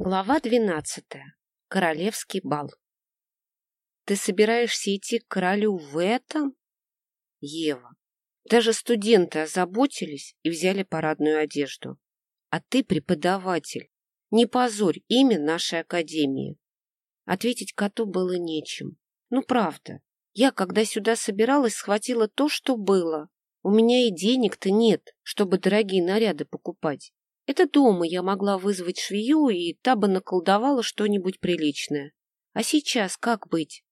Глава двенадцатая. Королевский бал. Ты собираешься идти к королю в этом? Ева. Даже студенты озаботились и взяли парадную одежду. А ты преподаватель. Не позорь имя нашей академии. Ответить коту было нечем. Ну, правда. Я, когда сюда собиралась, схватила то, что было. У меня и денег-то нет, чтобы дорогие наряды покупать. Это дома я могла вызвать швею, и та бы наколдовала что-нибудь приличное. А сейчас как быть?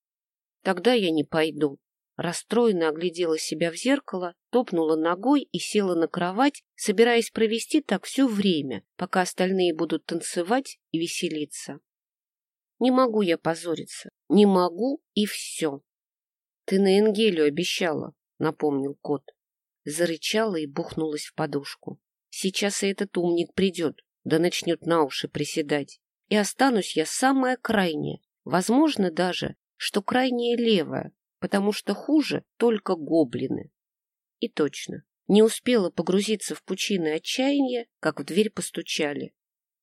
Тогда я не пойду. Расстроенно оглядела себя в зеркало, топнула ногой и села на кровать, собираясь провести так все время, пока остальные будут танцевать и веселиться. Не могу я позориться. Не могу и все. Ты на Энгелию обещала, напомнил кот. Зарычала и бухнулась в подушку. Сейчас и этот умник придет, да начнет на уши приседать. И останусь я самая крайняя. Возможно даже, что крайняя левая, потому что хуже только гоблины. И точно, не успела погрузиться в пучины отчаяния, как в дверь постучали.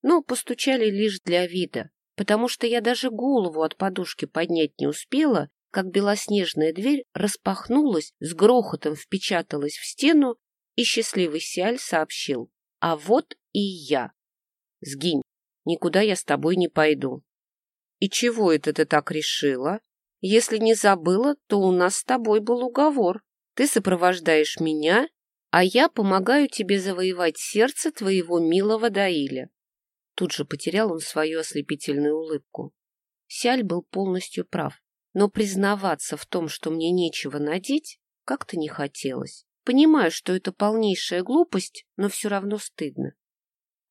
Но постучали лишь для вида, потому что я даже голову от подушки поднять не успела, как белоснежная дверь распахнулась, с грохотом впечаталась в стену и счастливый Сиаль сообщил. А вот и я. Сгинь, никуда я с тобой не пойду. И чего это ты так решила? Если не забыла, то у нас с тобой был уговор. Ты сопровождаешь меня, а я помогаю тебе завоевать сердце твоего милого Даиля. Тут же потерял он свою ослепительную улыбку. Сяль был полностью прав, но признаваться в том, что мне нечего надеть, как-то не хотелось. Понимаю, что это полнейшая глупость, но все равно стыдно.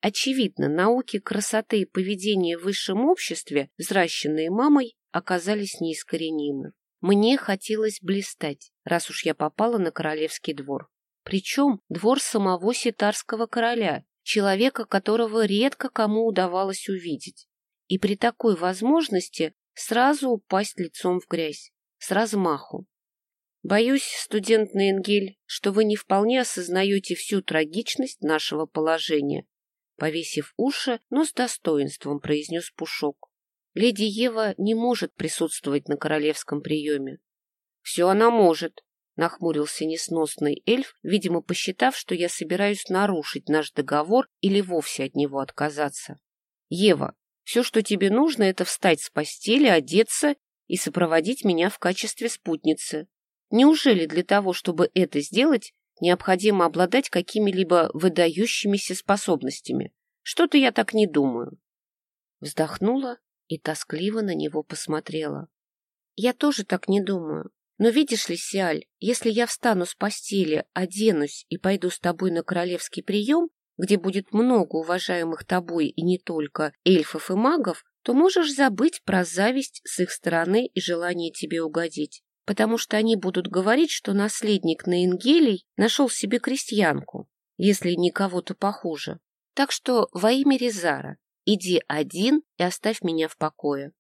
Очевидно, науки красоты и поведения в высшем обществе, взращенные мамой, оказались неискоренимы. Мне хотелось блистать, раз уж я попала на королевский двор. Причем двор самого ситарского короля, человека, которого редко кому удавалось увидеть. И при такой возможности сразу упасть лицом в грязь, с размаху. Боюсь, студент Нейнгель, что вы не вполне осознаете всю трагичность нашего положения. Повесив уши, но с достоинством произнес Пушок. Леди Ева не может присутствовать на королевском приеме. Все она может, нахмурился несносный эльф, видимо, посчитав, что я собираюсь нарушить наш договор или вовсе от него отказаться. Ева, все, что тебе нужно, это встать с постели, одеться и сопроводить меня в качестве спутницы. Неужели для того, чтобы это сделать, необходимо обладать какими-либо выдающимися способностями? Что-то я так не думаю. Вздохнула и тоскливо на него посмотрела. Я тоже так не думаю. Но видишь ли, Сиаль, если я встану с постели, оденусь и пойду с тобой на королевский прием, где будет много уважаемых тобой и не только эльфов и магов, то можешь забыть про зависть с их стороны и желание тебе угодить потому что они будут говорить, что наследник Наингелий нашел себе крестьянку, если не кого-то похуже. Так что во имя Резара иди один и оставь меня в покое.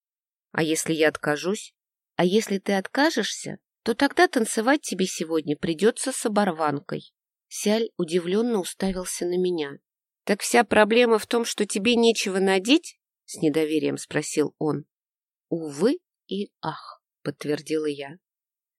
А если я откажусь? А если ты откажешься, то тогда танцевать тебе сегодня придется с оборванкой. Сяль удивленно уставился на меня. — Так вся проблема в том, что тебе нечего надеть? — с недоверием спросил он. — Увы и ах, — подтвердила я.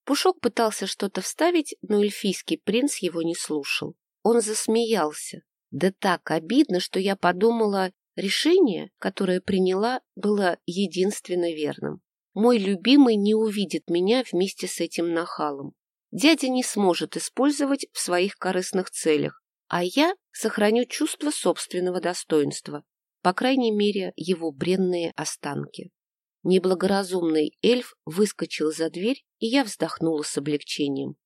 Пушок пытался что-то вставить, но эльфийский принц его не слушал. Он засмеялся. Да так обидно, что я подумала, решение, которое приняла, было единственно верным. Мой любимый не увидит меня вместе с этим нахалом. Дядя не сможет использовать в своих корыстных целях, а я сохраню чувство собственного достоинства, по крайней мере, его бренные останки. Неблагоразумный эльф выскочил за дверь, и я вздохнула с облегчением.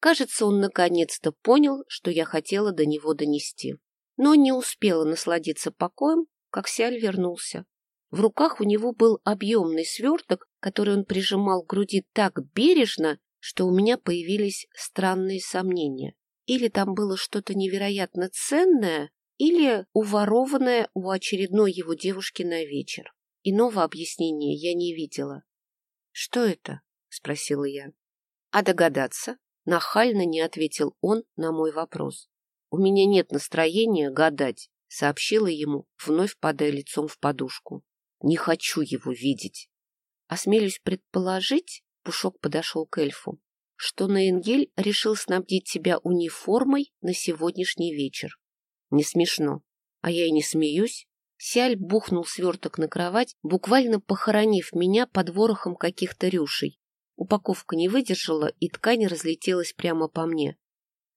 Кажется, он наконец-то понял, что я хотела до него донести. Но не успела насладиться покоем, как Сиаль вернулся. В руках у него был объемный сверток, который он прижимал к груди так бережно, что у меня появились странные сомнения. Или там было что-то невероятно ценное, или уворованное у очередной его девушки на вечер. Иного объяснения я не видела. — Что это? — спросила я. — А догадаться? — нахально не ответил он на мой вопрос. — У меня нет настроения гадать. сообщила ему, вновь падая лицом в подушку. Не хочу его видеть. Осмелюсь предположить, Пушок подошел к эльфу, что Наенгель решил снабдить тебя униформой на сегодняшний вечер. Не смешно. А я и не смеюсь. Сиаль бухнул сверток на кровать, буквально похоронив меня под ворохом каких-то рюшей. Упаковка не выдержала, и ткань разлетелась прямо по мне.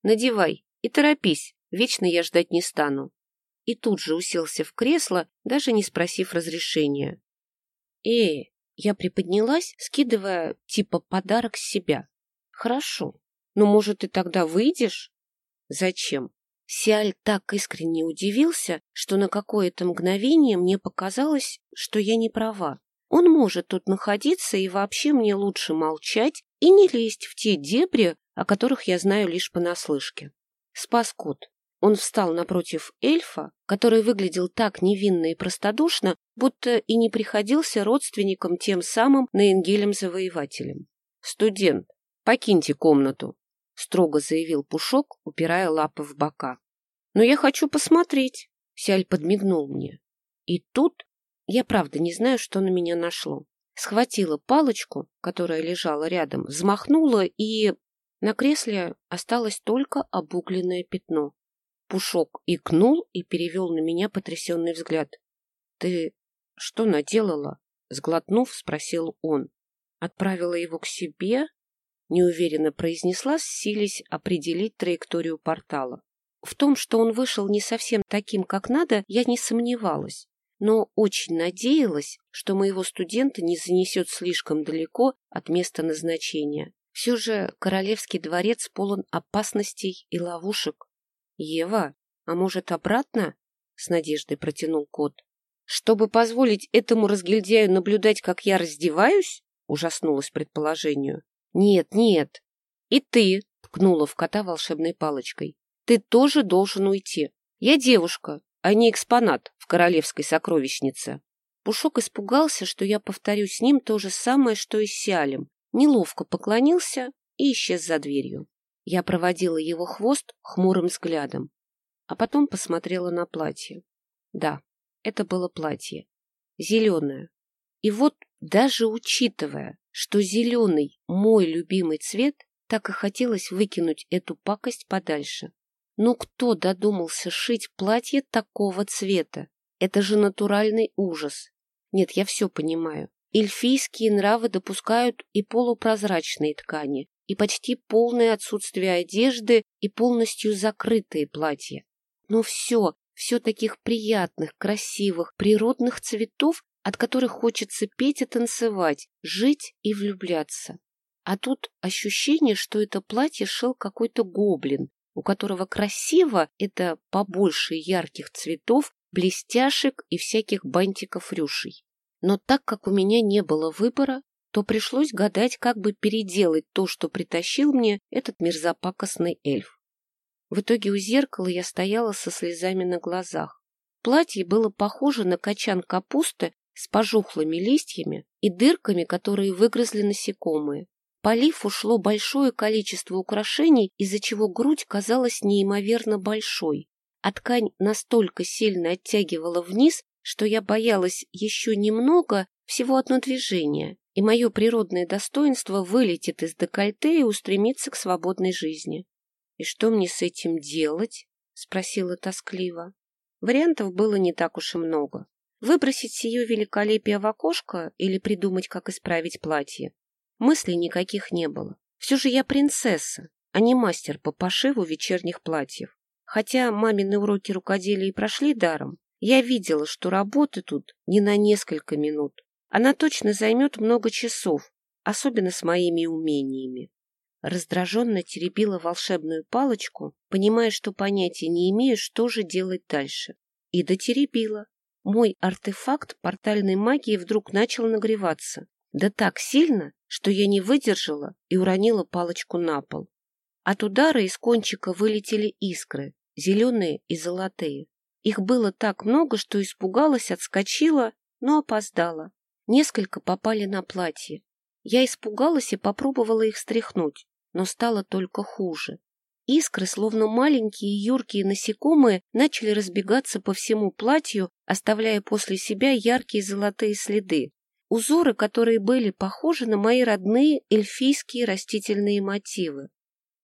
«Надевай и торопись, вечно я ждать не стану». И тут же уселся в кресло, даже не спросив разрешения. «Э, я приподнялась, скидывая типа подарок с себя. Хорошо. Но, может, ты тогда выйдешь? Зачем? Сиаль так искренне удивился, что на какое-то мгновение мне показалось, что я не права. Он может тут находиться, и вообще мне лучше молчать и не лезть в те дебри, о которых я знаю лишь понаслышке. Спас кот. Он встал напротив эльфа, который выглядел так невинно и простодушно, будто и не приходился родственником тем самым Наенгелем-завоевателем. «Студент, покиньте комнату», — строго заявил Пушок, упирая лапы в бока. «Но я хочу посмотреть», — Сяль подмигнул мне. И тут я правда не знаю, что на меня нашло. Схватила палочку, которая лежала рядом, взмахнула, и на кресле осталось только обугленное пятно. Пушок икнул и перевел на меня потрясенный взгляд. — Ты что наделала? — сглотнув, спросил он. — Отправила его к себе? — неуверенно произнесла, сились определить траекторию портала. В том, что он вышел не совсем таким, как надо, я не сомневалась, но очень надеялась, что моего студента не занесет слишком далеко от места назначения. Все же королевский дворец полон опасностей и ловушек. «Ева, а может, обратно?» — с надеждой протянул кот. «Чтобы позволить этому разгильдяю наблюдать, как я раздеваюсь?» — ужаснулась предположению. «Нет, нет. И ты!» — ткнула в кота волшебной палочкой. «Ты тоже должен уйти. Я девушка, а не экспонат в королевской сокровищнице». Пушок испугался, что я повторю с ним то же самое, что и с Сиалем. Неловко поклонился и исчез за дверью. Я проводила его хвост хмурым взглядом, а потом посмотрела на платье. Да, это было платье. Зеленое. И вот, даже учитывая, что зеленый мой любимый цвет, так и хотелось выкинуть эту пакость подальше. Но кто додумался шить платье такого цвета? Это же натуральный ужас. Нет, я все понимаю. Эльфийские нравы допускают и полупрозрачные ткани, и почти полное отсутствие одежды и полностью закрытые платья. Но все, все таких приятных, красивых, природных цветов, от которых хочется петь и танцевать, жить и влюбляться. А тут ощущение, что это платье шел какой-то гоблин, у которого красиво это побольше ярких цветов, блестяшек и всяких бантиков рюшей. Но так как у меня не было выбора, то пришлось гадать, как бы переделать то, что притащил мне этот мерзопакостный эльф. В итоге у зеркала я стояла со слезами на глазах. Платье было похоже на качан капусты с пожухлыми листьями и дырками, которые выгрызли насекомые. По лифу шло большое количество украшений, из-за чего грудь казалась неимоверно большой, а ткань настолько сильно оттягивала вниз, что я боялась еще немного, всего одно движение, и мое природное достоинство вылетит из декольте и устремится к свободной жизни. «И что мне с этим делать?» — спросила тоскливо. Вариантов было не так уж и много. Выбросить сие великолепие в окошко или придумать, как исправить платье. Мыслей никаких не было. Все же я принцесса, а не мастер по пошиву вечерних платьев. Хотя мамины уроки рукоделия и прошли даром, я видела, что работы тут не на несколько минут. Она точно займет много часов, особенно с моими умениями. Раздраженно теребила волшебную палочку, понимая, что понятия не имею, что же делать дальше. И дотеребила. Мой артефакт портальной магии вдруг начал нагреваться. Да так сильно, что я не выдержала и уронила палочку на пол. От удара из кончика вылетели искры, зеленые и золотые. Их было так много, что испугалась, отскочила, но опоздала. Несколько попали на платье. Я испугалась и попробовала их стряхнуть, но стало только хуже. искры, словно маленькие юркие насекомые, начали разбегаться по всему платью, оставляя после себя яркие золотые следы. Узоры, которые были похожи на мои родные эльфийские растительные мотивы.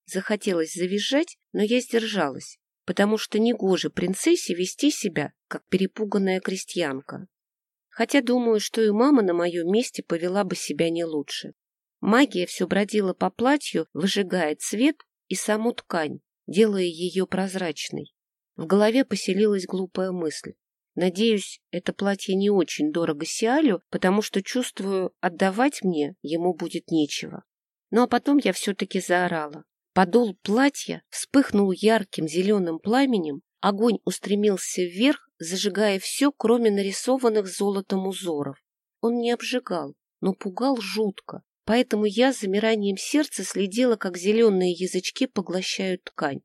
Захотелось завизжать, но я сдержалась, потому что негоже принцессе вести себя, как перепуганная крестьянка. Хотя думаю, что и мама на моем месте повела бы себя не лучше. Магия все бродила по платью, выжигая цвет и саму ткань, делая ее прозрачной. В голове поселилась глупая мысль. Надеюсь, это платье не очень дорого Сиалю, потому что чувствую, отдавать мне ему будет нечего. Ну а потом я все-таки заорала. Подол платья вспыхнул ярким зеленым пламенем, огонь устремился вверх, зажигая все, кроме нарисованных золотом узоров. Он не обжигал, но пугал жутко, поэтому я замиранием сердца следила, как зеленые язычки поглощают ткань.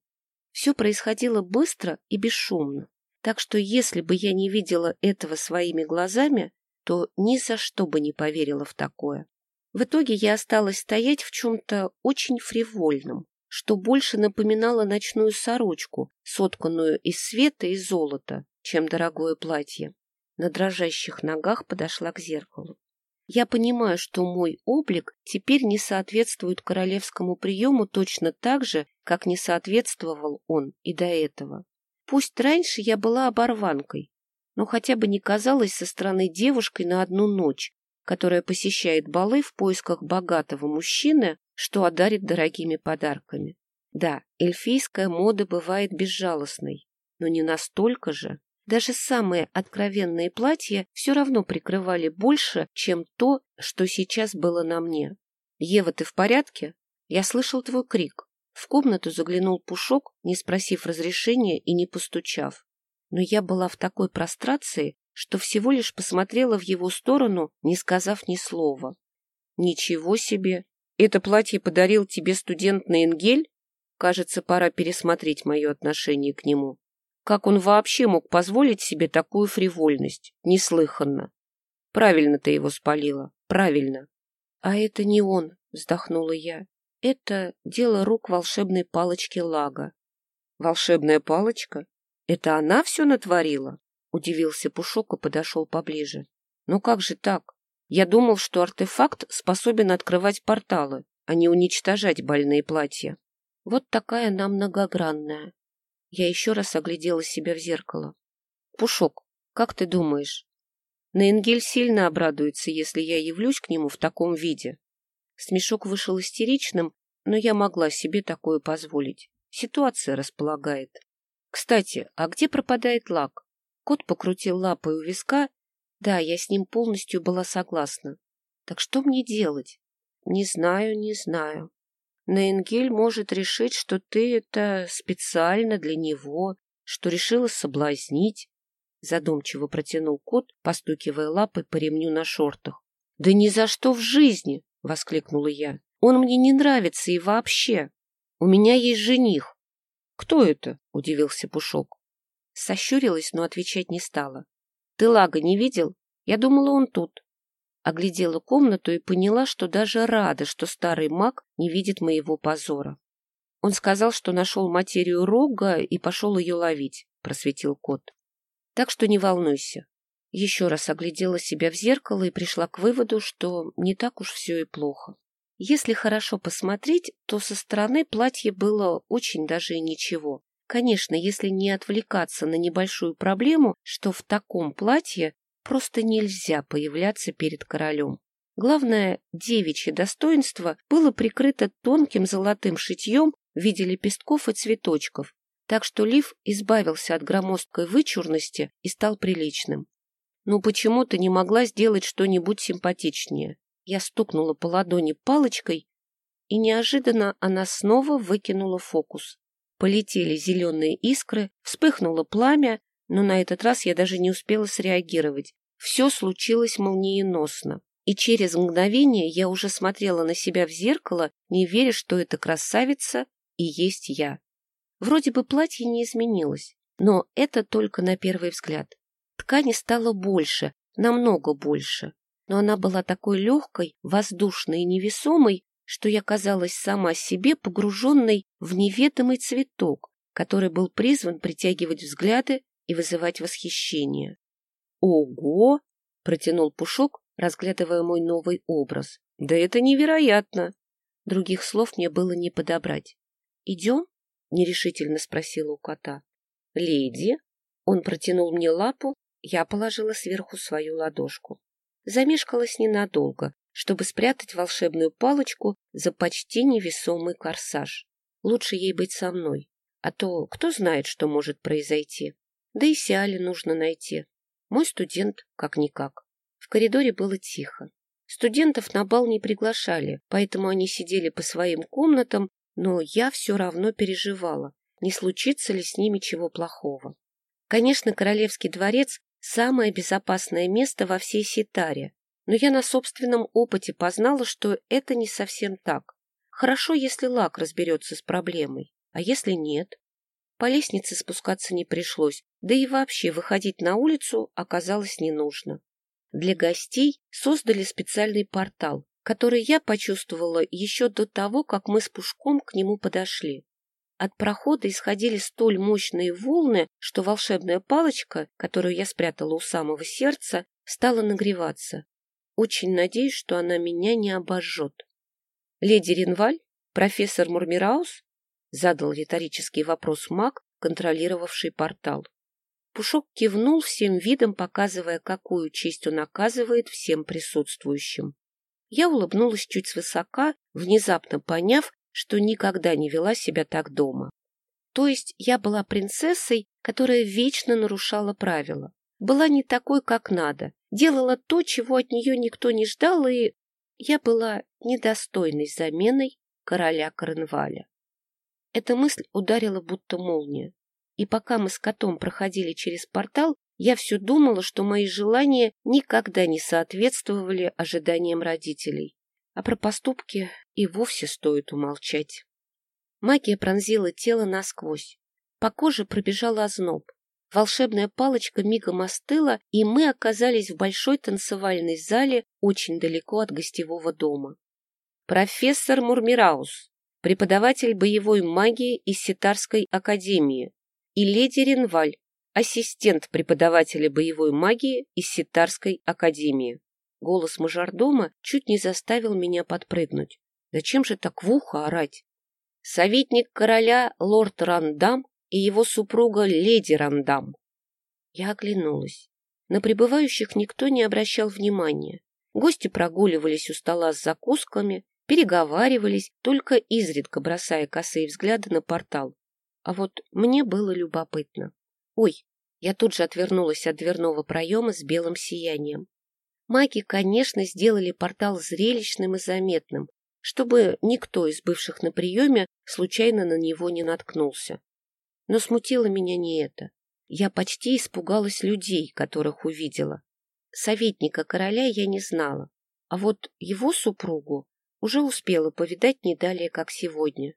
Все происходило быстро и бесшумно, так что если бы я не видела этого своими глазами, то ни за что бы не поверила в такое. В итоге я осталась стоять в чем-то очень фривольном, что больше напоминало ночную сорочку, сотканную из света и золота, чем дорогое платье. На дрожащих ногах подошла к зеркалу. Я понимаю, что мой облик теперь не соответствует королевскому приему точно так же, как не соответствовал он и до этого. Пусть раньше я была оборванкой, но хотя бы не казалась со стороны девушкой на одну ночь, которая посещает балы в поисках богатого мужчины, что одарит дорогими подарками. Да, эльфийская мода бывает безжалостной, но не настолько же. Даже самые откровенные платья все равно прикрывали больше, чем то, что сейчас было на мне. «Ева, ты в порядке?» Я слышал твой крик. В комнату заглянул Пушок, не спросив разрешения и не постучав. Но я была в такой прострации, что всего лишь посмотрела в его сторону, не сказав ни слова. «Ничего себе! Это платье подарил тебе студент Наенгель? Кажется, пора пересмотреть мое отношение к нему». Как он вообще мог позволить себе такую фривольность? Неслыханно. Правильно ты его спалила. Правильно. А это не он, вздохнула я. Это дело рук волшебной палочки Лага. Волшебная палочка? Это она все натворила? Удивился Пушок и подошел поближе. Ну как же так? Я думал, что артефакт способен открывать порталы, а не уничтожать больные платья. Вот такая она многогранная. Я еще раз оглядела себя в зеркало. Пушок, как ты думаешь, Наенгель сильно обрадуется, если я явлюсь к нему в таком виде. Смешок вышел истеричным, но я могла себе такое позволить. Ситуация располагает. Кстати, а где пропадает лак? Кот покрутил лапой у виска. Да, я с ним полностью была согласна. Так что мне делать? Не знаю, не знаю. Наенгель может решить, что ты это специально для него, что решила соблазнить. Задумчиво протянул кот, постукивая лапой по ремню на шортах. — Да ни за что в жизни! — воскликнула я. — Он мне не нравится и вообще. У меня есть жених. — Кто это? — удивился Пушок. Сощурилась, но отвечать не стала. — Ты Лага не видел? Я думала, он тут. Оглядела комнату и поняла, что даже рада, что старый маг не видит моего позора. Он сказал, что нашел материю рога и пошел ее ловить, просветил кот. Так что не волнуйся. Еще раз оглядела себя в зеркало и пришла к выводу, что не так уж все и плохо. Если хорошо посмотреть, то со стороны платье было очень даже и ничего. Конечно, если не отвлекаться на небольшую проблему, что в таком платье Просто нельзя появляться перед королем. Главное, девичье достоинство было прикрыто тонким золотым шитьем в виде лепестков и цветочков, так что лиф избавился от громоздкой вычурности и стал приличным. «Ну почему ты не могла сделать что-нибудь симпатичнее?» Я стукнула по ладони палочкой, и неожиданно она снова выкинула фокус. Полетели зеленые искры, вспыхнуло пламя, но на этот раз я даже не успела среагировать. Все случилось молниеносно. И через мгновение я уже смотрела на себя в зеркало, не веря, что эта красавица и есть я. Вроде бы платье не изменилось, но это только на первый взгляд. Ткани стало больше, намного больше, но она была такой легкой, воздушной и невесомой, что я казалась сама себе погруженной в неведомый цветок, который был призван притягивать взгляды и вызывать восхищение. «Ого!» — протянул Пушок, разглядывая мой новый образ. «Да это невероятно!» Других слов мне было не подобрать. «Идем?» — нерешительно спросила у кота. «Леди?» Он протянул мне лапу, я положила сверху свою ладошку. Замешкалась ненадолго, чтобы спрятать волшебную палочку за почти невесомый корсаж. Лучше ей быть со мной, а то кто знает, что может произойти. Да и Сиали нужно найти. Мой студент как-никак. В коридоре было тихо. Студентов на бал не приглашали, поэтому они сидели по своим комнатам, но я все равно переживала, не случится ли с ними чего плохого. Конечно, Королевский дворец – самое безопасное место во всей Ситаре, но я на собственном опыте познала, что это не совсем так. Хорошо, если Лак разберется с проблемой, а если нет? По лестнице спускаться не пришлось, да и вообще выходить на улицу оказалось не нужно. Для гостей создали специальный портал, который я почувствовала еще до того, как мы с Пушком к нему подошли. От прохода исходили столь мощные волны, что волшебная палочка, которую я спрятала у самого сердца, стала нагреваться. Очень надеюсь, что она меня не обожжет. — Леди Ринваль? Профессор Мурмираус? — задал риторический вопрос маг, контролировавший портал. Пушок кивнул всем видом, показывая, какую честь он оказывает всем присутствующим. Я улыбнулась чуть свысока, внезапно поняв, что никогда не вела себя так дома. То есть я была принцессой, которая вечно нарушала правила. Была не такой, как надо, делала то, чего от нее никто не ждал, и я была недостойной заменой короля Корнваля. Эта мысль ударила будто молния. И пока мы с котом проходили через портал, я все думала, что мои желания никогда не соответствовали ожиданиям родителей. А про поступки и вовсе стоит умолчать. Магия пронзила тело насквозь. По коже пробежал озноб. Волшебная палочка мигом остыла, и мы оказались в большой танцевальной зале очень далеко от гостевого дома. Профессор Мурмираус, преподаватель боевой магии из Ситарской академии, и леди Ренваль, ассистент преподавателя боевой магии из Ситарской академии. Голос мажордома чуть не заставил меня подпрыгнуть. Зачем же так в ухо орать? Советник короля лорд Рандам и его супруга леди Рандам. Я оглянулась. На прибывающих никто не обращал внимания. Гости прогуливались у стола с закусками, переговаривались, только изредка бросая косые взгляды на портал. А вот мне было любопытно. Ой, я тут же отвернулась от дверного проема с белым сиянием. Маги, конечно, сделали портал зрелищным и заметным, чтобы никто из бывших на приеме случайно на него не наткнулся. Но смутило меня не это. Я почти испугалась людей, которых увидела. Советника короля я не знала, а вот его супругу уже успела повидать не далее, как сегодня.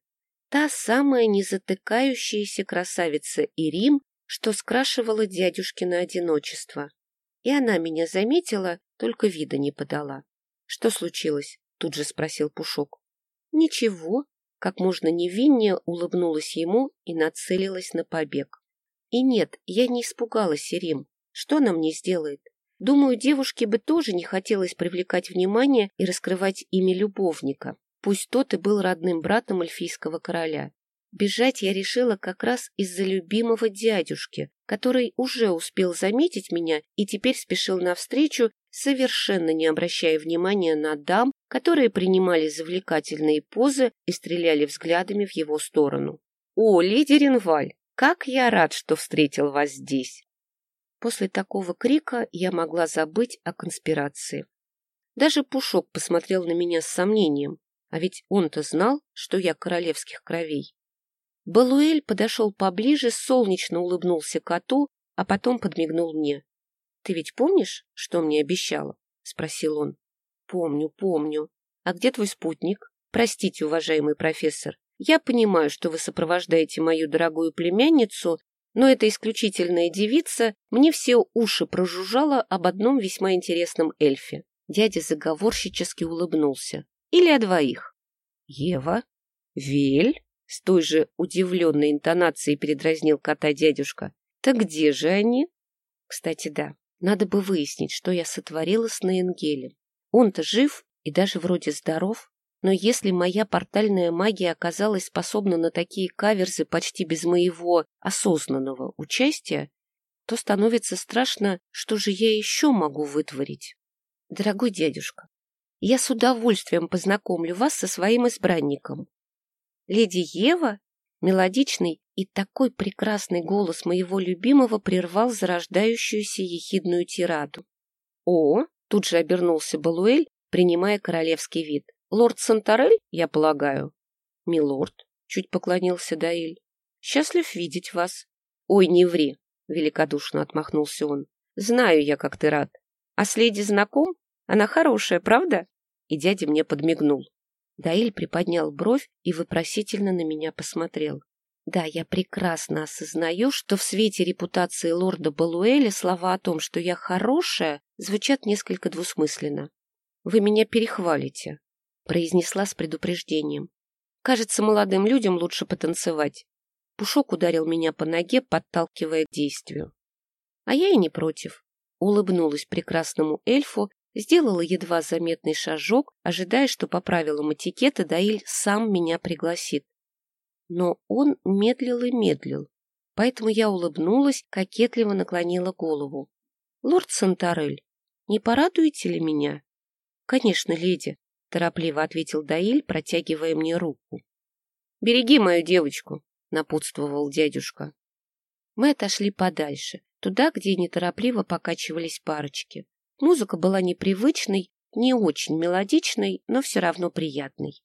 Та самая незатыкающаяся красавица Ирим, что скрашивала дядюшкино одиночество. И она меня заметила только вида не подала. — Что случилось? — тут же спросил Пушок. — Ничего. Как можно невиннее улыбнулась ему и нацелилась на побег. И нет, я не испугалась Ирим. Что она мне сделает? Думаю, девушке бы тоже не хотелось привлекать внимание и раскрывать имя любовника. Пусть тот и был родным братом эльфийского короля. Бежать я решила как раз из-за любимого дядюшки, который уже успел заметить меня и теперь спешил навстречу, совершенно не обращая внимания на дам, которые принимали завлекательные позы и стреляли взглядами в его сторону. «О, леди Ренваль, как я рад, что встретил вас здесь!» После такого крика я могла забыть о конспирации. Даже Пушок посмотрел на меня с сомнением, а ведь он-то знал, что я королевских кровей. Балуэль подошел поближе, солнечно улыбнулся коту, а потом подмигнул мне. — Ты ведь помнишь, что мне обещала? — спросил он. — Помню, помню. А где твой спутник? Простите, уважаемый профессор, я понимаю, что вы сопровождаете мою дорогую племянницу, но эта исключительная девица мне все уши прожужжала об одном весьма интересном эльфе. Дядя заговорщически улыбнулся. Или о двоих. Ева? Вель? С той же удивленной интонацией передразнил кота дядюшка. Так где же они? Кстати, да, надо бы выяснить, что я сотворила с Наенгелем. Он-то жив и даже вроде здоров, но если моя портальная магия оказалась способна на такие каверзы почти без моего осознанного участия, то становится страшно, что же я еще могу вытворить. Дорогой дядюшка, я с удовольствием познакомлю вас со своим избранником. Леди Ева, мелодичный и такой прекрасный голос моего любимого прервал зарождающуюся ехидную тираду. О, тут же обернулся Балуэль, принимая королевский вид. Лорд Сантарель, я полагаю? Милорд, чуть поклонился Даиль. Счастлив видеть вас. Ой, не ври, великодушно отмахнулся он. Знаю я, как ты рад. А с леди знаком? Она хорошая, правда? И дядя мне подмигнул. Даиль приподнял бровь и вопросительно на меня посмотрел. Да, я прекрасно осознаю, что в свете репутации лорда Балуэля слова о том, что я хорошая, звучат несколько двусмысленно. Вы меня перехвалите, произнесла с предупреждением. Кажется, молодым людям лучше потанцевать. Пушок ударил меня по ноге, подталкивая к действию. А я и не против. Улыбнулась прекрасному эльфу, сделала едва заметный шажок, ожидая, что по правилам этикета Даиль сам меня пригласит. Но он медлил и медлил, поэтому я улыбнулась, кокетливо наклонила голову. — Лорд Сантарель, не порадуете ли меня? — Конечно, леди, — торопливо ответил Даиль, протягивая мне руку. — Береги мою девочку, — напутствовал дядюшка. Мы отошли подальше, туда, где неторопливо покачивались парочки. Музыка была непривычной, не очень мелодичной, но все равно приятной.